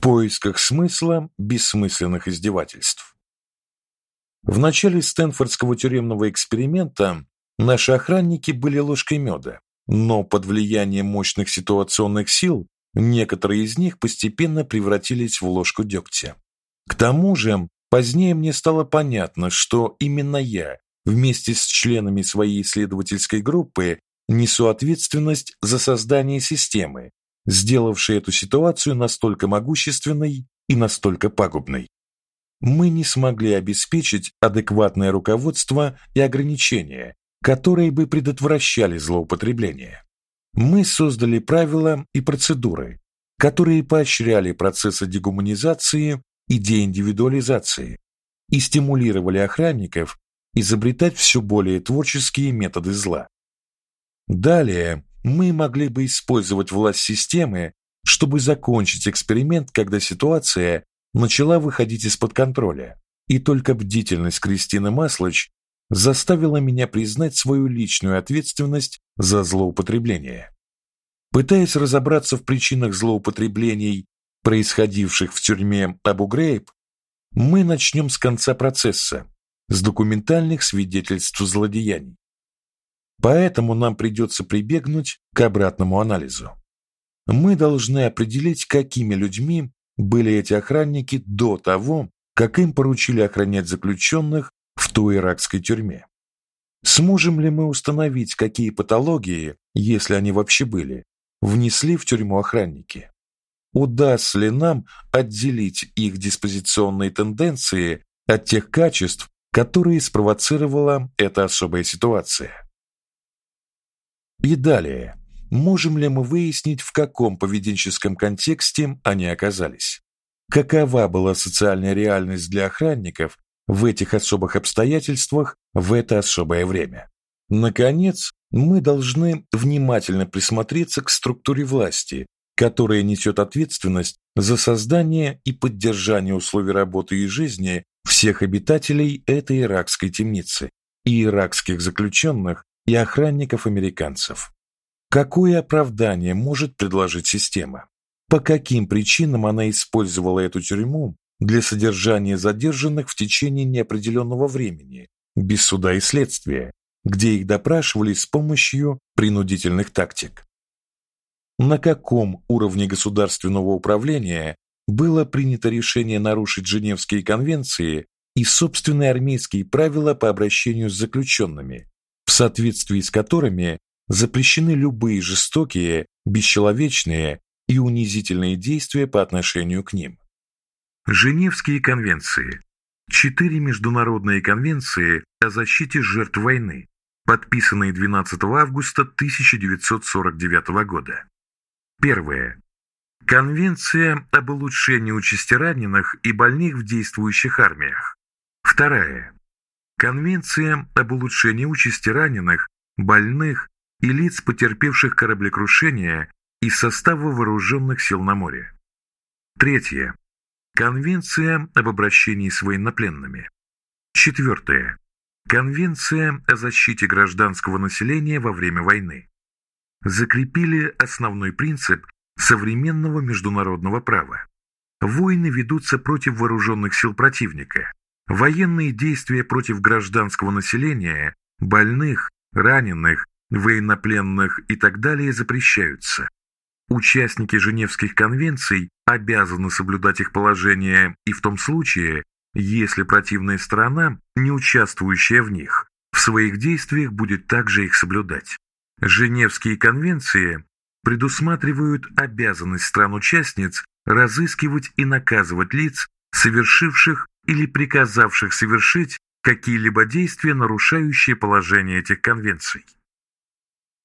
поисках смысла бессмысленных издевательств. В начале Стэнфордского тюремного эксперимента наши охранники были ложкой меда, но под влиянием мощных ситуационных сил некоторые из них постепенно превратились в ложку дегтя. К тому же, позднее мне стало понятно, что именно я вместе с членами своей исследовательской группы несу ответственность за создание системы, сделавшей эту ситуацию настолько могущественной и настолько пагубной. Мы не смогли обеспечить адекватное руководство и ограничения, которые бы предотвращали злоупотребление. Мы создали правила и процедуры, которые поощряли процессы дегуманизации и деиндивидуализации и стимулировали охранников изобретать все более творческие методы зла. Далее мы могли бы использовать власть системы, чтобы закончить эксперимент, когда ситуация начала выходить из-под контроля, и только бдительность Кристины Маслоч заставила меня признать свою личную ответственность за злоупотребление. Пытаясь разобраться в причинах злоупотреблений, происходивших в тюрьме Абу-Грейб, мы начнем с конца процесса, с документальных свидетельств злодеяний. Поэтому нам придется прибегнуть к обратному анализу. Мы должны определить, какими людьми были эти охранники до того, как им поручили охранять заключенных в той иракской тюрьме. Сможем ли мы установить, какие патологии, если они вообще были, внесли в тюрьму охранники? Удастся ли нам отделить их диспозиционные тенденции от тех качеств, которые спровоцировала эта особая ситуация? И далее, можем ли мы выяснить, в каком поведенческом контексте они оказались? Какова была социальная реальность для охранников в этих особых обстоятельствах в это особое время? Наконец, мы должны внимательно присмотреться к структуре власти, которая несет ответственность за создание и поддержание условий работы и жизни всех обитателей этой иракской темницы и иракских заключенных, и охранников-американцев. Какое оправдание может предложить система? По каким причинам она использовала эту тюрьму для содержания задержанных в течение неопределенного времени, без суда и следствия, где их допрашивали с помощью принудительных тактик? На каком уровне государственного управления было принято решение нарушить Женевские конвенции и собственные армейские правила по обращению с заключенными, соответствии с которыми запрещены любые жестокие, бесчеловечные и унизительные действия по отношению к ним. Женевские конвенции. Четыре международные конвенции о защите жертв войны, подписанные 12 августа 1949 года. Первое. Конвенция об улучшении участи раненых и больных в действующих армиях. Вторая. Конвенция об улучшении участи раненых, больных и лиц, потерпевших кораблекрушение из состава вооруженных сил на море. Третье. Конвенция об обращении с военнопленными. Четвертое. Конвенция о защите гражданского населения во время войны. Закрепили основной принцип современного международного права. Войны ведутся против вооруженных сил противника, Военные действия против гражданского населения, больных, раненых, военнопленных и так далее запрещаются. Участники Женевских конвенций обязаны соблюдать их положение и в том случае, если противная сторона, не участвующая в них, в своих действиях будет также их соблюдать. Женевские конвенции предусматривают обязанность стран-участниц разыскивать и наказывать лиц, совершивших или приказавших совершить какие-либо действия, нарушающие положение этих конвенций.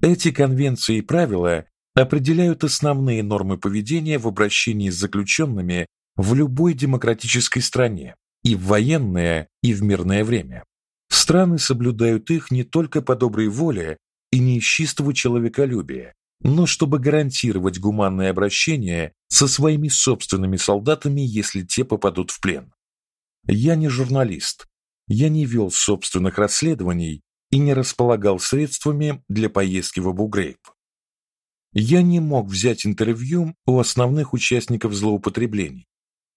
Эти конвенции и правила определяют основные нормы поведения в обращении с заключенными в любой демократической стране, и в военное, и в мирное время. Страны соблюдают их не только по доброй воле и не из чистого человеколюбия, но чтобы гарантировать гуманное обращение со своими собственными солдатами, если те попадут в плен. Я не журналист. Я не вел собственных расследований и не располагал средствами для поездки в Абу-Грейб. я не мог взять интервью у основных участников злоупотреблений,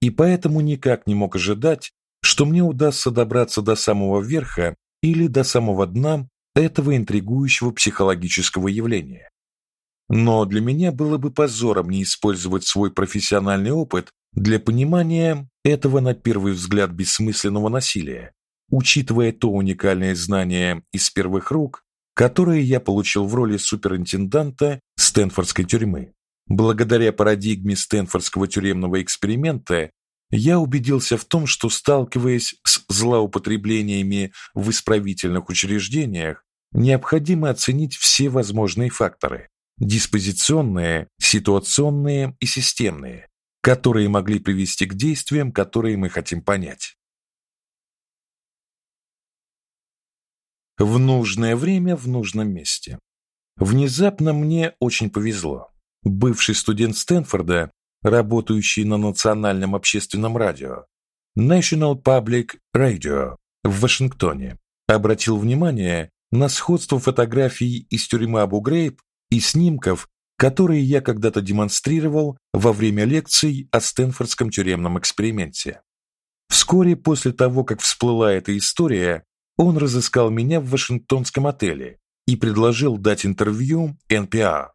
и поэтому никак не мог ожидать, что мне удастся добраться до самого верха или до самого дна этого интригующего психологического явления. Но для меня было бы позором не использовать свой профессиональный опыт для понимания этого на первый взгляд бессмысленного насилия, учитывая то уникальное знание из первых рук, которое я получил в роли суперинтенданта Стэнфордской тюрьмы. Благодаря парадигме Стэнфордского тюремного эксперимента я убедился в том, что сталкиваясь с злоупотреблениями в исправительных учреждениях, необходимо оценить все возможные факторы: диспозиционные, ситуационные и системные, которые могли привести к действиям, которые мы хотим понять. В нужное время в нужном месте. Внезапно мне очень повезло. Бывший студент Стэнфорда, работающий на национальном общественном радио National Public Radio в Вашингтоне, обратил внимание на сходство фотографий из тюрьмы Абу-Грейб и снимков, которые я когда-то демонстрировал во время лекций о Стэнфордском тюремном эксперименте. Вскоре после того, как всплыла эта история, он разыскал меня в Вашингтонском отеле и предложил дать интервью NPR.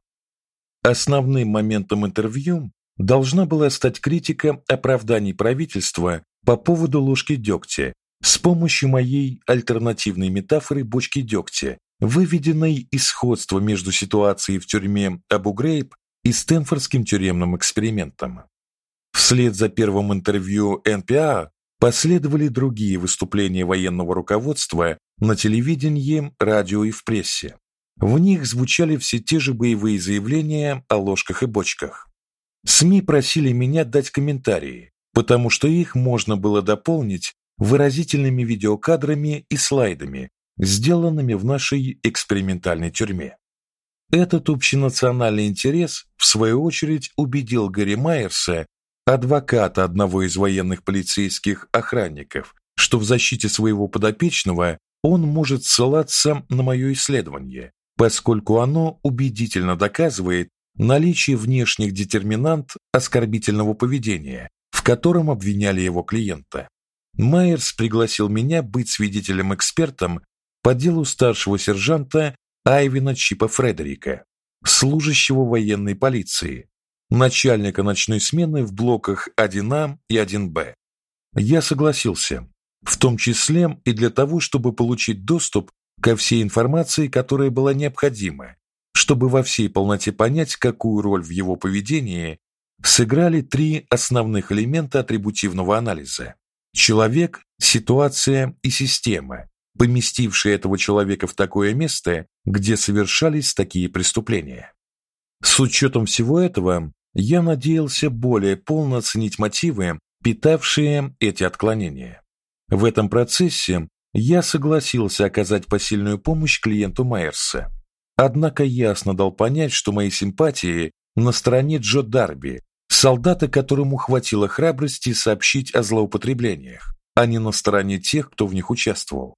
Основным моментом интервью должна была стать критика оправданий правительства по поводу ложки дегтя с помощью моей альтернативной метафоры бочки дегтя, выведенной из сходства между ситуацией в тюрьме Абу-Грейб и Стэнфордским тюремным экспериментом. Вслед за первым интервью НПА последовали другие выступления военного руководства на телевидении, радио и в прессе. В них звучали все те же боевые заявления о ложках и бочках. СМИ просили меня дать комментарии, потому что их можно было дополнить выразительными видеокадрами и слайдами, сделанными в нашей экспериментальной тюрьме. Этот общенациональный интерес, в свою очередь, убедил Гарри Майерса, адвоката одного из военных полицейских охранников, что в защите своего подопечного он может ссылаться на мое исследование, поскольку оно убедительно доказывает наличие внешних детерминант оскорбительного поведения, в котором обвиняли его клиента. Майерс пригласил меня быть свидетелем-экспертом по делу старшего сержанта Айвина Чипа Фредерика, служащего военной полиции, начальника ночной смены в блоках 1А и 1Б. Я согласился, в том числе и для того, чтобы получить доступ ко всей информации, которая была необходима, чтобы во всей полноте понять, какую роль в его поведении сыграли три основных элемента атрибутивного анализа: человек, ситуация и система, поместившие этого человека в такое место, где совершались такие преступления. С учетом всего этого, я надеялся более полно оценить мотивы, питавшие эти отклонения. В этом процессе я согласился оказать посильную помощь клиенту Майерса. Однако ясно дал понять, что мои симпатии на стороне Джо Дарби, солдата, которому хватило храбрости сообщить о злоупотреблениях, а не на стороне тех, кто в них участвовал.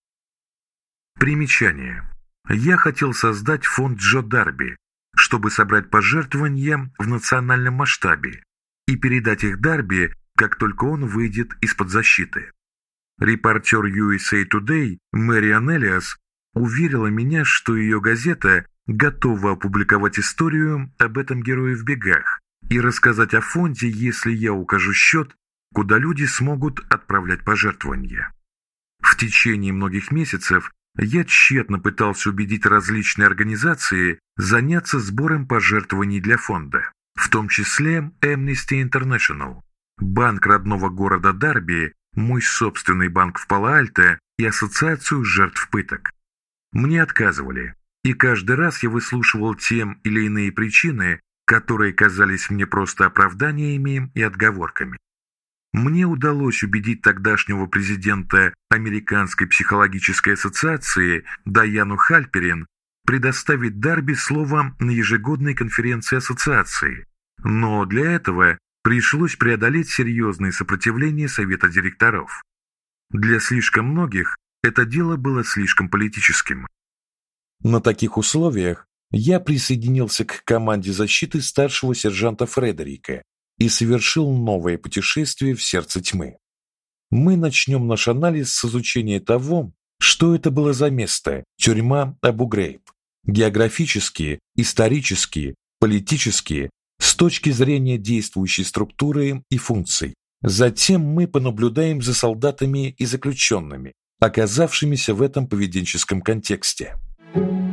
Примечание. Я хотел создать фонд Джо Дарби, чтобы собрать пожертвования в национальном масштабе и передать их Дарби, как только он выйдет из-под защиты. Репортер USA Today Мэриан Элиас уверила меня, что ее газета готова опубликовать историю об этом герое в бегах и рассказать о фонде, если я укажу счет, куда люди смогут отправлять пожертвования. В течение многих месяцев я тщетно пытался убедить различные организации заняться сбором пожертвований для фонда, в том числе Amnesty International, банк родного города Дарби, мой собственный банк в Пало-Альто и ассоциацию жертв пыток. Мне отказывали, и каждый раз я выслушивал тем или иные причины, которые казались мне просто оправданиями и отговорками. Мне удалось убедить тогдашнего президента Американской психологической ассоциации Даяну Хальперин предоставить Дарби слово на ежегодной конференции ассоциации. Но для этого пришлось преодолеть серьезные сопротивления совета директоров. Для слишком многих это дело было слишком политическим. На таких условиях я присоединился к команде защиты старшего сержанта Фредерика и совершил новое путешествие в сердце тьмы. Мы начнем наш анализ с изучения того, что это было за место, тюрьма Абу-Грейб. Географически, исторически, политически, с точки зрения действующей структуры и функций. Затем мы понаблюдаем за солдатами и заключенными, оказавшимися в этом поведенческом контексте. Thank